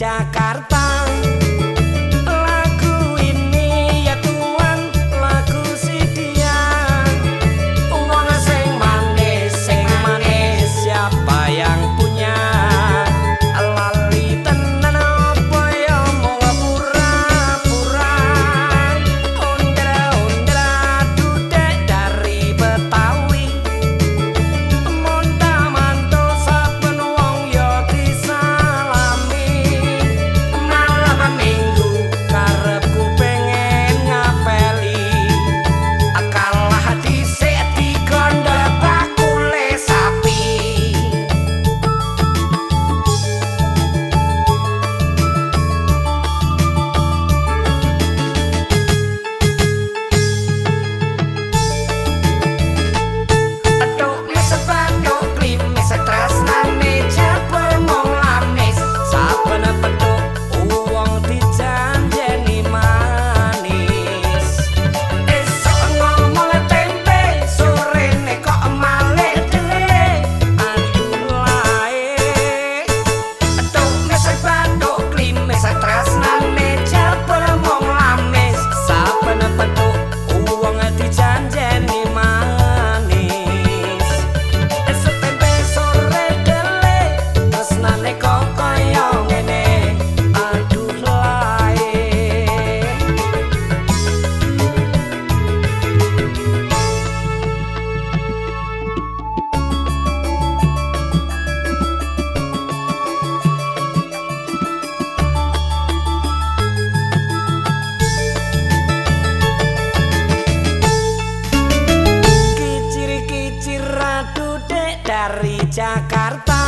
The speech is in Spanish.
Jakarta berri Carta.